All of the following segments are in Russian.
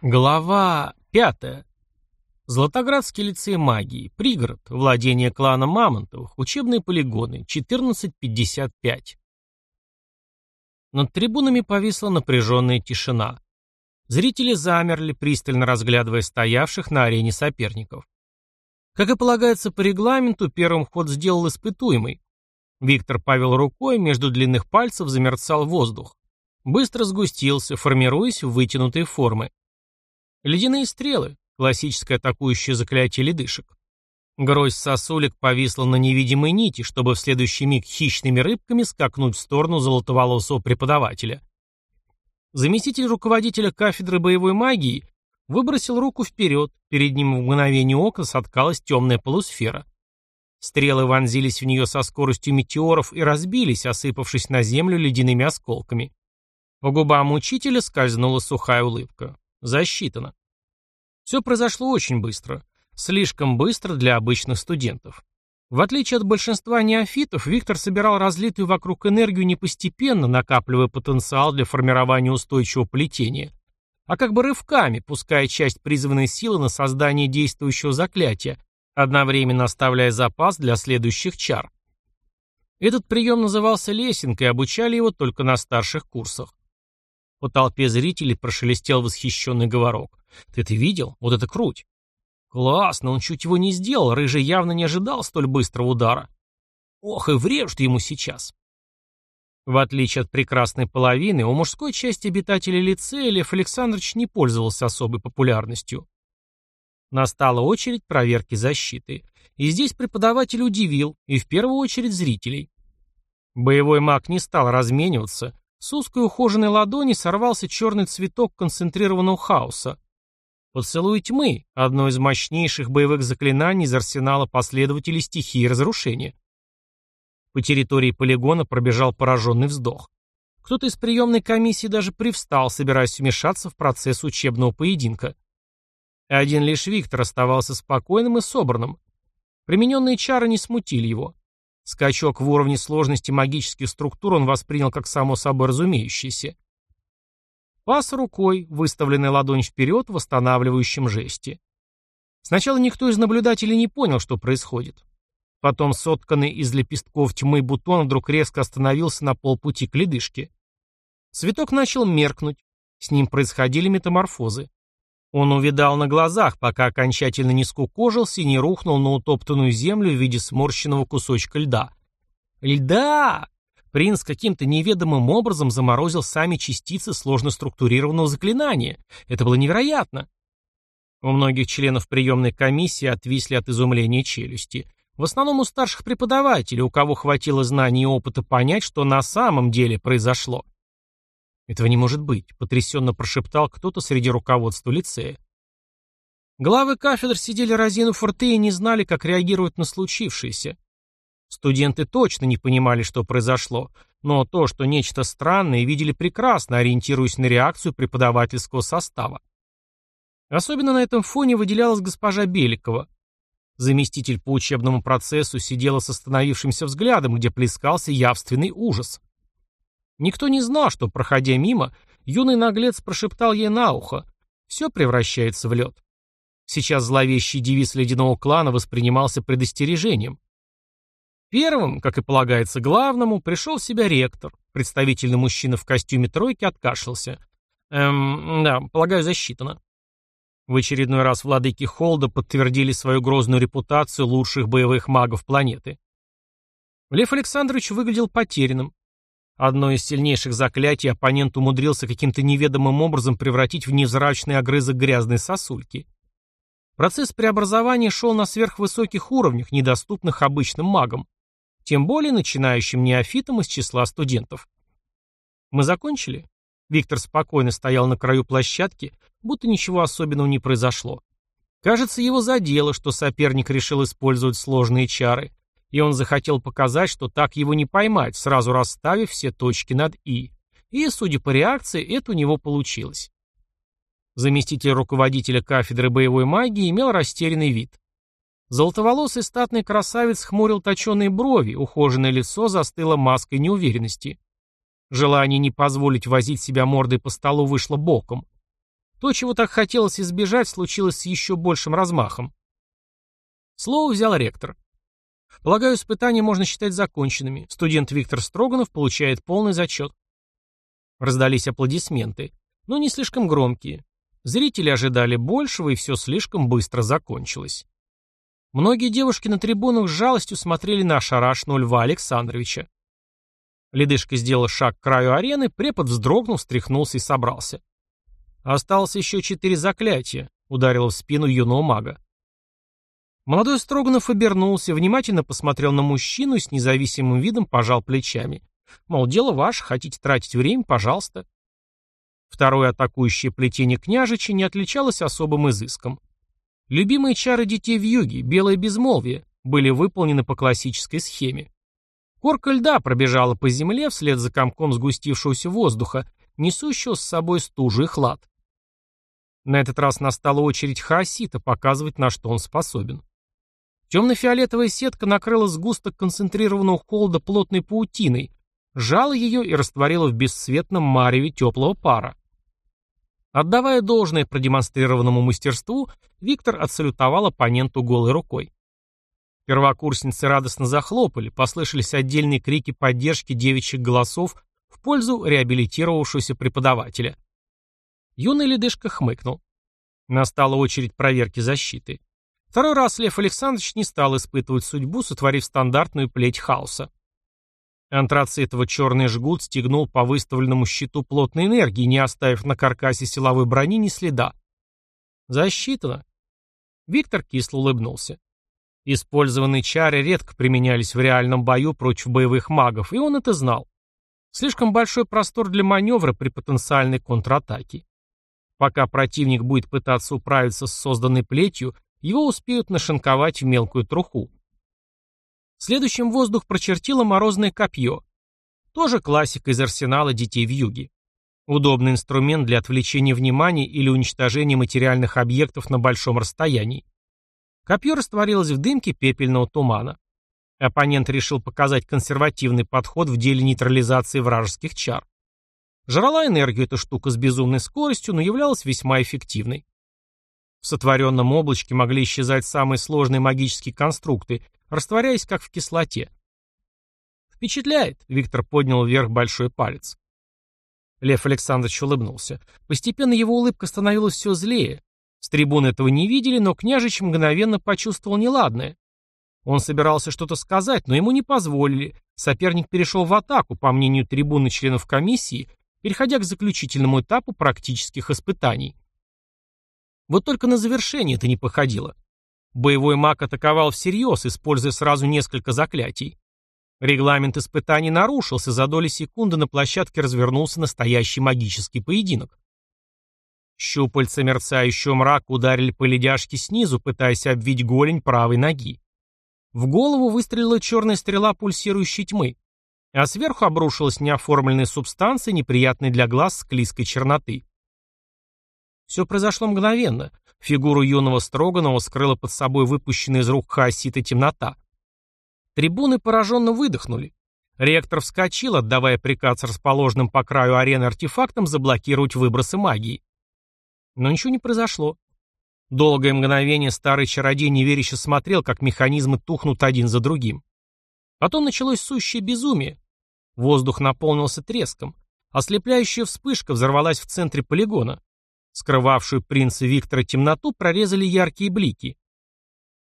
Глава пятая. Златоградский лицей магии. Пригород. Владение клана Мамонтовых. Учебные полигоны. 1455. Над трибунами повисла напряженная тишина. Зрители замерли, пристально разглядывая стоявших на арене соперников. Как и полагается по регламенту, первым ход сделал испытуемый. Виктор повел рукой, между длинных пальцев замерцал воздух. Быстро сгустился, формируясь в вытянутые формы. Ледяные стрелы, классическое атакующее заклятие ледышек. Грозь сосулек повисла на невидимой нити, чтобы в следующий миг хищными рыбками скакнуть в сторону золотоволосого преподавателя. Заместитель руководителя кафедры боевой магии выбросил руку вперед, перед ним в мгновение ока соткалась темная полусфера. Стрелы вонзились в нее со скоростью метеоров и разбились, осыпавшись на землю ледяными осколками. По губам учителя скользнула сухая улыбка. Засчитано. Все произошло очень быстро. Слишком быстро для обычных студентов. В отличие от большинства неофитов, Виктор собирал разлитую вокруг энергию не постепенно, накапливая потенциал для формирования устойчивого плетения, а как бы рывками, пуская часть призванной силы на создание действующего заклятия, одновременно оставляя запас для следующих чар. Этот прием назывался лесенкой, обучали его только на старших курсах. По толпе зрителей прошелестел восхищенный говорок. «Ты это видел? Вот это круть!» «Классно, он чуть его не сделал, Рыжий явно не ожидал столь быстрого удара. Ох, и врежут ему сейчас!» В отличие от прекрасной половины, у мужской части обитателей лицея Лев Александрович не пользовался особой популярностью. Настала очередь проверки защиты. И здесь преподаватель удивил, и в первую очередь зрителей. Боевой маг не стал размениваться, с узкой ухоженной ладони сорвался черный цветок концентрированного хаоса. Поцелуй тьмы — одно из мощнейших боевых заклинаний из арсенала последователей стихии разрушения. По территории полигона пробежал пораженный вздох. Кто-то из приемной комиссии даже привстал, собираясь вмешаться в процесс учебного поединка. Один лишь Виктор оставался спокойным и собранным. Примененные чары не смутили его. Скачок в уровне сложности магических структур он воспринял как само собой разумеющееся. Пас рукой, выставленной ладонь вперед в восстанавливающем жесте. Сначала никто из наблюдателей не понял, что происходит. Потом сотканный из лепестков тьмы бутон вдруг резко остановился на полпути к ледышке. Цветок начал меркнуть. С ним происходили метаморфозы. Он увидал на глазах, пока окончательно не скукожился и не рухнул на утоптанную землю в виде сморщенного кусочка льда. Льда! Принц каким-то неведомым образом заморозил сами частицы сложно структурированного заклинания. Это было невероятно. У многих членов приемной комиссии отвисли от изумления челюсти. В основном у старших преподавателей, у кого хватило знаний и опыта понять, что на самом деле произошло. «Этого не может быть», — потрясенно прошептал кто-то среди руководства лицея. Главы кафедр сидели разинув рты и не знали, как реагировать на случившееся. Студенты точно не понимали, что произошло, но то, что нечто странное, видели прекрасно, ориентируясь на реакцию преподавательского состава. Особенно на этом фоне выделялась госпожа Беликова. Заместитель по учебному процессу сидела с остановившимся взглядом, где плескался явственный ужас. Никто не знал, что, проходя мимо, юный наглец прошептал ей на ухо «Все превращается в лед». Сейчас зловещий девиз ледяного клана воспринимался предостережением. Первым, как и полагается главному, пришел в себя ректор. Представительный мужчина в костюме тройки откашлялся. «Эм, да, полагаю, засчитано». В очередной раз владыки Холда подтвердили свою грозную репутацию лучших боевых магов планеты. Лев Александрович выглядел потерянным. Одно из сильнейших заклятий оппонент умудрился каким-то неведомым образом превратить в невзрачный огрызок грязной сосульки. Процесс преобразования шел на сверхвысоких уровнях, недоступных обычным магам, тем более начинающим неофитам из числа студентов. «Мы закончили?» Виктор спокойно стоял на краю площадки, будто ничего особенного не произошло. Кажется, его задело, что соперник решил использовать сложные чары, и он захотел показать, что так его не поймать, сразу расставив все точки над «и». И, судя по реакции, это у него получилось. Заместитель руководителя кафедры боевой магии имел растерянный вид. Золотоволосый статный красавец хмурил точеные брови, ухоженное лицо застыло маской неуверенности. Желание не позволить возить себя мордой по столу вышло боком. То, чего так хотелось избежать, случилось с еще большим размахом. Слово взял ректор. Полагаю, испытания можно считать законченными. Студент Виктор Строганов получает полный зачет. Раздались аплодисменты, но не слишком громкие. Зрители ожидали большего, и все слишком быстро закончилось. Многие девушки на трибунах с жалостью смотрели на ошарашенного Льва Александровича. Ледышка сделал шаг к краю арены, препод вздрогнул, встряхнулся и собрался. «Осталось еще четыре заклятия», — ударил в спину юного мага. Молодой Строганов обернулся, внимательно посмотрел на мужчину и с независимым видом пожал плечами. Мол, дело ваше, хотите тратить время, пожалуйста. Второе атакующее плетение княжича не отличалось особым изыском. Любимые чары детей в юге, белое безмолвие, были выполнены по классической схеме. Корка льда пробежала по земле вслед за комком сгустившегося воздуха, несущего с собой стужу и хлад. На этот раз настала очередь Хаосита показывать, на что он способен. Темно-фиолетовая сетка накрыла сгусток концентрированного холода плотной паутиной, сжала ее и растворила в бесцветном мареве теплого пара. Отдавая должное продемонстрированному мастерству, Виктор отсалютовал оппоненту голой рукой. Первокурсницы радостно захлопали, послышались отдельные крики поддержки девичьих голосов в пользу реабилитировавшегося преподавателя. Юный ледышка хмыкнул. Настала очередь проверки защиты. Второй раз Лев Александрович не стал испытывать судьбу, сотворив стандартную плеть хаоса. Антрацитово-черный жгут стегнул по выставленному щиту плотной энергии, не оставив на каркасе силовой брони ни следа. Засчитано. Виктор кисло улыбнулся. Использованные чары редко применялись в реальном бою против боевых магов, и он это знал. Слишком большой простор для маневра при потенциальной контратаке. Пока противник будет пытаться управиться с созданной плетью, его успеют нашинковать в мелкую труху. Следующим воздух прочертило морозное копье. Тоже классика из арсенала детей в юге. Удобный инструмент для отвлечения внимания или уничтожения материальных объектов на большом расстоянии. Копье растворилось в дымке пепельного тумана. Оппонент решил показать консервативный подход в деле нейтрализации вражеских чар. Жрала энергию эта штука с безумной скоростью, но являлась весьма эффективной. В сотворенном облачке могли исчезать самые сложные магические конструкты, растворяясь как в кислоте. «Впечатляет», — Виктор поднял вверх большой палец. Лев Александрович улыбнулся. Постепенно его улыбка становилась все злее. С трибун этого не видели, но княжич мгновенно почувствовал неладное. Он собирался что-то сказать, но ему не позволили. Соперник перешел в атаку, по мнению трибуны членов комиссии, переходя к заключительному этапу практических испытаний. Вот только на завершение это не походило. Боевой маг атаковал всерьез, используя сразу несколько заклятий. Регламент испытаний нарушился, за доли секунды на площадке развернулся настоящий магический поединок. Щупальца мерцающего мрака ударили по ледяшке снизу, пытаясь обвить голень правой ноги. В голову выстрелила черная стрела пульсирующей тьмы, а сверху обрушилась неоформленная субстанция, неприятной для глаз склизкой черноты. Все произошло мгновенно. Фигуру юного Строганова скрыла под собой выпущенная из рук хаосита темнота. Трибуны пораженно выдохнули. Ректор вскочил, отдавая приказ расположенным по краю арены артефактам заблокировать выбросы магии. Но ничего не произошло. Долгое мгновение старый чародей неверяще смотрел, как механизмы тухнут один за другим. Потом началось сущее безумие. Воздух наполнился треском. Ослепляющая вспышка взорвалась в центре полигона. Скрывавшую принца Виктора темноту прорезали яркие блики.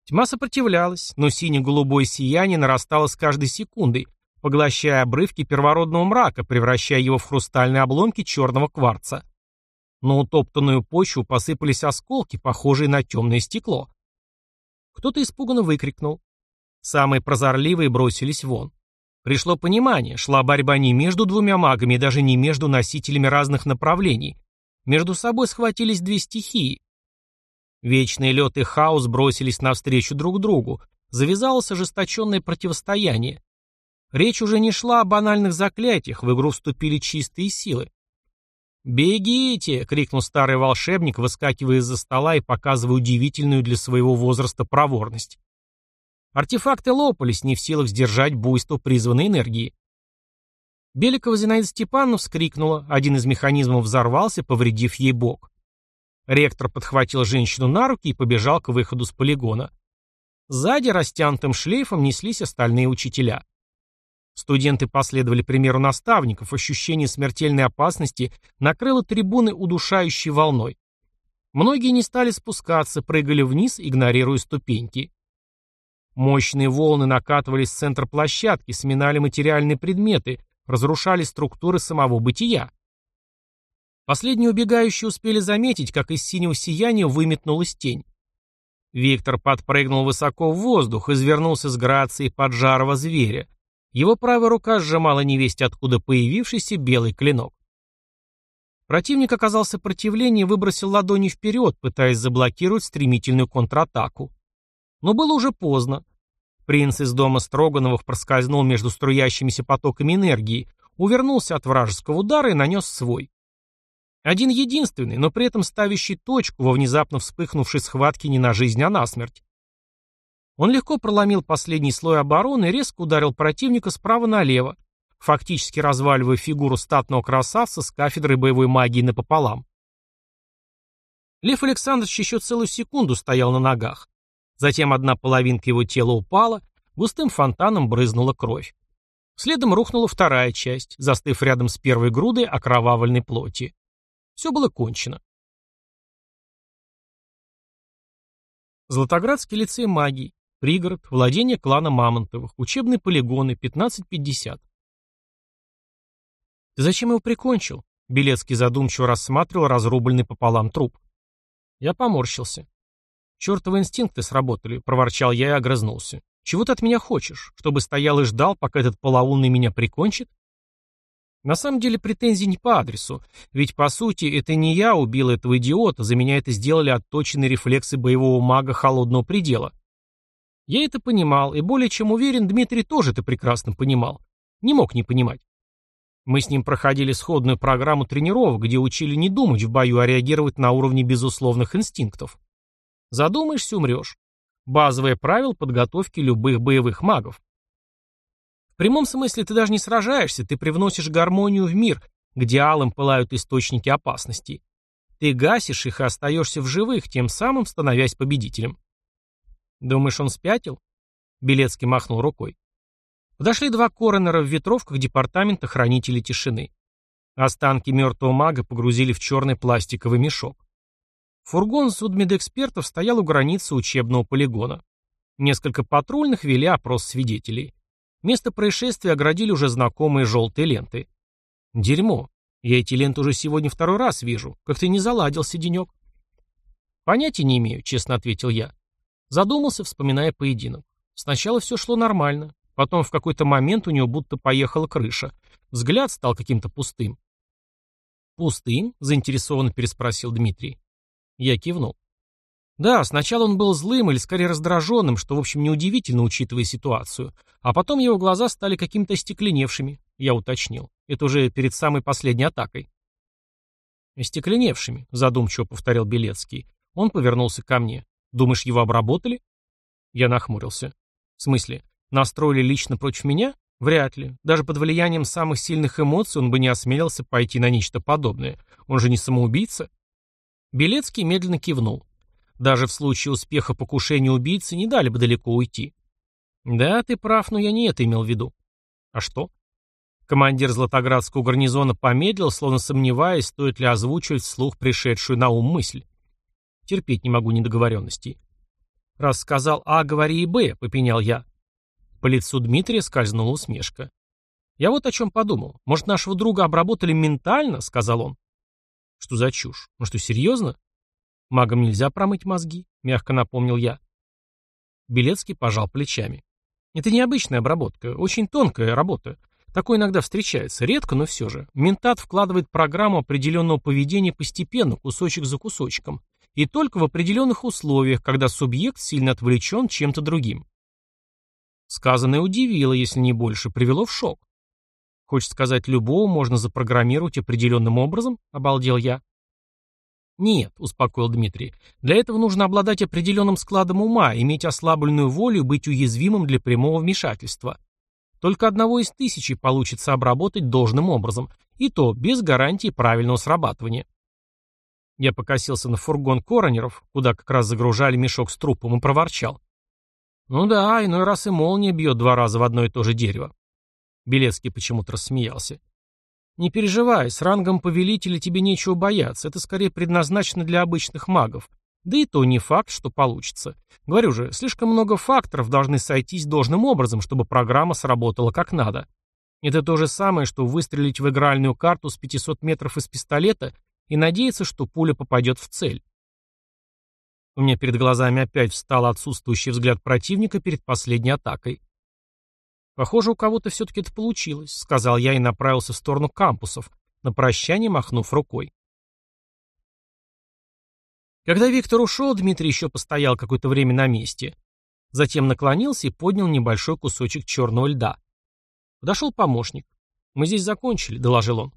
Тьма сопротивлялась, но сине-голубое сияние нарастало с каждой секундой, поглощая обрывки первородного мрака, превращая его в хрустальные обломки черного кварца. На утоптанную почву посыпались осколки, похожие на темное стекло. Кто-то испуганно выкрикнул. Самые прозорливые бросились вон. Пришло понимание, шла борьба не между двумя магами, даже не между носителями разных направлений, между собой схватились две стихии. Вечный лед и хаос бросились навстречу друг другу. Завязалось ожесточенное противостояние. Речь уже не шла о банальных заклятиях, в игру вступили чистые силы. «Бегите!» — крикнул старый волшебник, выскакивая из-за стола и показывая удивительную для своего возраста проворность. Артефакты лопались, не в силах сдержать буйство призванной энергии. Беликова Зинаида Степановна вскрикнула, один из механизмов взорвался, повредив ей бок. Ректор подхватил женщину на руки и побежал к выходу с полигона. Сзади растянутым шлейфом неслись остальные учителя. Студенты последовали примеру наставников, ощущение смертельной опасности накрыло трибуны удушающей волной. Многие не стали спускаться, прыгали вниз, игнорируя ступеньки. Мощные волны накатывались в центр площадки, сминали материальные предметы, разрушали структуры самого бытия. Последние убегающие успели заметить, как из синего сияния выметнулась тень. Виктор подпрыгнул высоко в воздух, извернулся с грацией поджарого зверя. Его правая рука сжимала невесть откуда появившийся белый клинок. Противник оказал сопротивление и выбросил ладони вперед, пытаясь заблокировать стремительную контратаку. Но было уже поздно. Принц из дома Строгановых проскользнул между струящимися потоками энергии, увернулся от вражеского удара и нанес свой. Один единственный, но при этом ставящий точку во внезапно вспыхнувшей схватке не на жизнь, а на смерть. Он легко проломил последний слой обороны и резко ударил противника справа налево, фактически разваливая фигуру статного красавца с кафедрой боевой магии напополам. Лев Александрович еще целую секунду стоял на ногах. Затем одна половинка его тела упала, густым фонтаном брызнула кровь. Следом рухнула вторая часть, застыв рядом с первой грудой окровавленной плоти. Все было кончено. Златоградский лицей магии. Пригород. Владение клана Мамонтовых. Учебные полигоны. 1550. «Ты зачем его прикончил?» Белецкий задумчиво рассматривал разрубленный пополам труп. Я поморщился. «Чертовы инстинкты сработали», — проворчал я и огрызнулся. «Чего ты от меня хочешь? Чтобы стоял и ждал, пока этот полоумный меня прикончит?» На самом деле претензии не по адресу, ведь по сути это не я убил этого идиота, за меня это сделали отточенные рефлексы боевого мага холодного предела. Я это понимал, и более чем уверен, Дмитрий тоже это прекрасно понимал. Не мог не понимать. Мы с ним проходили сходную программу тренировок, где учили не думать в бою, а реагировать на уровне безусловных инстинктов. Задумаешься – умрешь. Базовое правило подготовки любых боевых магов. В прямом смысле ты даже не сражаешься, ты привносишь гармонию в мир, где алым пылают источники опасности. Ты гасишь их и остаешься в живых, тем самым становясь победителем. Думаешь, он спятил? Белецкий махнул рукой. Подошли два коронера в ветровках департамента хранителей тишины. Останки мертвого мага погрузили в черный пластиковый мешок. Фургон судмедэкспертов стоял у границы учебного полигона. Несколько патрульных вели опрос свидетелей. Место происшествия оградили уже знакомые желтые ленты. Дерьмо. Я эти ленты уже сегодня второй раз вижу. Как ты не заладился, денек? Понятия не имею, честно ответил я. Задумался, вспоминая поединок. Сначала все шло нормально. Потом в какой-то момент у него будто поехала крыша. Взгляд стал каким-то пустым. «Пустым?» — заинтересованно переспросил Дмитрий. Я кивнул. Да, сначала он был злым или скорее раздраженным, что, в общем, неудивительно, учитывая ситуацию. А потом его глаза стали какими-то остекленевшими, я уточнил. Это уже перед самой последней атакой. «Остекленевшими», — задумчиво повторил Белецкий. Он повернулся ко мне. «Думаешь, его обработали?» Я нахмурился. «В смысле, настроили лично против меня? Вряд ли. Даже под влиянием самых сильных эмоций он бы не осмелился пойти на нечто подобное. Он же не самоубийца». Белецкий медленно кивнул. Даже в случае успеха покушения убийцы не дали бы далеко уйти. Да, ты прав, но я не это имел в виду. А что? Командир Златоградского гарнизона помедлил, словно сомневаясь, стоит ли озвучивать вслух пришедшую на ум мысль. Терпеть не могу недоговоренностей. Раз сказал А, говори и Б, попенял я. По лицу Дмитрия скользнула усмешка. Я вот о чем подумал. Может, нашего друга обработали ментально, сказал он. Что за чушь? Ну что, серьезно? Магам нельзя промыть мозги, мягко напомнил я. Белецкий пожал плечами. Это необычная обработка, очень тонкая работа. Такое иногда встречается, редко, но все же. Ментат вкладывает программу определенного поведения постепенно, кусочек за кусочком. И только в определенных условиях, когда субъект сильно отвлечен чем-то другим. Сказанное удивило, если не больше, привело в шок. Хочешь сказать, любого можно запрограммировать определенным образом? Обалдел я. Нет, успокоил Дмитрий. Для этого нужно обладать определенным складом ума, иметь ослабленную волю быть уязвимым для прямого вмешательства. Только одного из тысячи получится обработать должным образом, и то без гарантии правильного срабатывания. Я покосился на фургон коронеров, куда как раз загружали мешок с трупом, и проворчал. Ну да, иной раз и молния бьет два раза в одно и то же дерево. Белецкий почему-то рассмеялся. Не переживай, с рангом повелителя тебе нечего бояться, это скорее предназначено для обычных магов. Да и то не факт, что получится. Говорю же, слишком много факторов должны сойтись должным образом, чтобы программа сработала как надо. Это то же самое, что выстрелить в игральную карту с 500 метров из пистолета и надеяться, что пуля попадет в цель. У меня перед глазами опять встал отсутствующий взгляд противника перед последней атакой. «Похоже, у кого-то все-таки это получилось», — сказал я и направился в сторону кампусов, на прощание махнув рукой. Когда Виктор ушел, Дмитрий еще постоял какое-то время на месте. Затем наклонился и поднял небольшой кусочек черного льда. Подошел помощник. «Мы здесь закончили», — доложил он.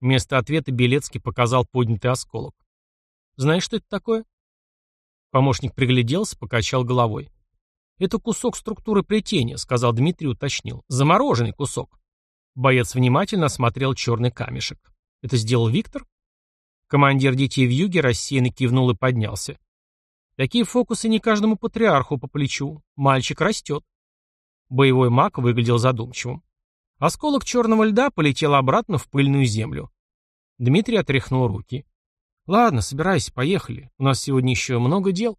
Вместо ответа Белецкий показал поднятый осколок. «Знаешь, что это такое?» Помощник пригляделся, покачал головой. «Это кусок структуры плетения», — сказал Дмитрий, уточнил. «Замороженный кусок». Боец внимательно осмотрел черный камешек. «Это сделал Виктор?» Командир детей в юге рассеянно кивнул и поднялся. «Такие фокусы не каждому патриарху по плечу. Мальчик растет». Боевой маг выглядел задумчивым. Осколок черного льда полетел обратно в пыльную землю. Дмитрий отряхнул руки. «Ладно, собирайся, поехали. У нас сегодня еще много дел».